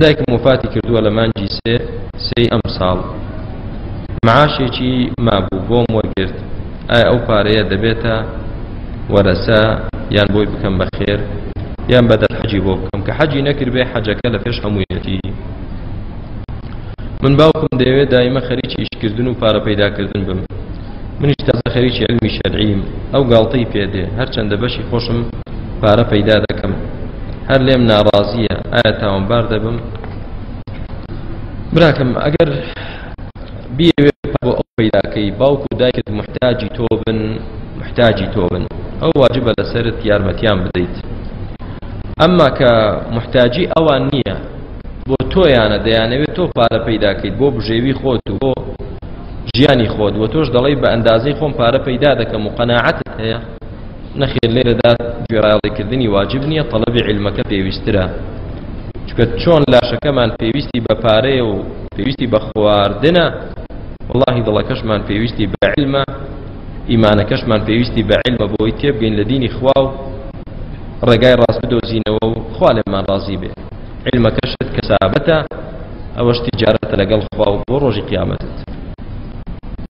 دایکم وفاتی کردووە لە مانگی سێ سێی ئەم ساڵ معاشێکی مابوو بۆم وەرگرت ئایا ئەو پارەیە دەبێتە وەرەسە یان بۆی بکەم بە خێر یان بەدەل حەجی بۆ بکەم کە حەجی نەکرد بێ حەجەکە لە پێش هەموویەتی من باوکم دەیەوێت دایمە خەریکی ئیشکردن و پارە پەیداکردن بم منیش تازە خەریکی علمی شەرعیم ئەو گاڵتەی پێدێ هەرچەندە بەشی خۆشم پارە پەیدا دەکەم هەر لێم ناڕازیە ئایا تاوانبار دەبم براکەم ئەگەر بیەوێ بۆ ئەو پەیداکەی باوک و دایکت محتاجی تۆ بن محتاجی تۆ بن ئەو واجبە لەسرت یارمەتیان بدەیت ئەمما کە محتاجی ئەوان نییە بۆ تۆیانە دەیانەوێت تۆ پارە پەیداکەیت بۆ بژێوی خۆت و بۆ ژیانی خۆت و تۆش دەڵی بە ئەندازەی خۆم پارە پەیدا دەکەم و قەنەعەتت هەیە نەخێر لێرەدا گوێڕایەڵیکردنی واجب نییە تەڵەبی علمەکە پێویسترە چکە چۆن لاشەکەمان پێویستی بە پارەیە و پێویستی بە خواردنە واللهی دڵەکەشمان پێویستی بە علمە ئیمانەکەشمان پێویستی بە علمە بۆی تێبگەین لە دینی خوا و ڕێگای ڕاست بدۆزینەوە و خوا لێمان ڕازی بێ علمەکەشت کەسابەتە ئەوەش تیجارەتە لەگەڵ خوا و بۆ ڕۆژی قیامەتت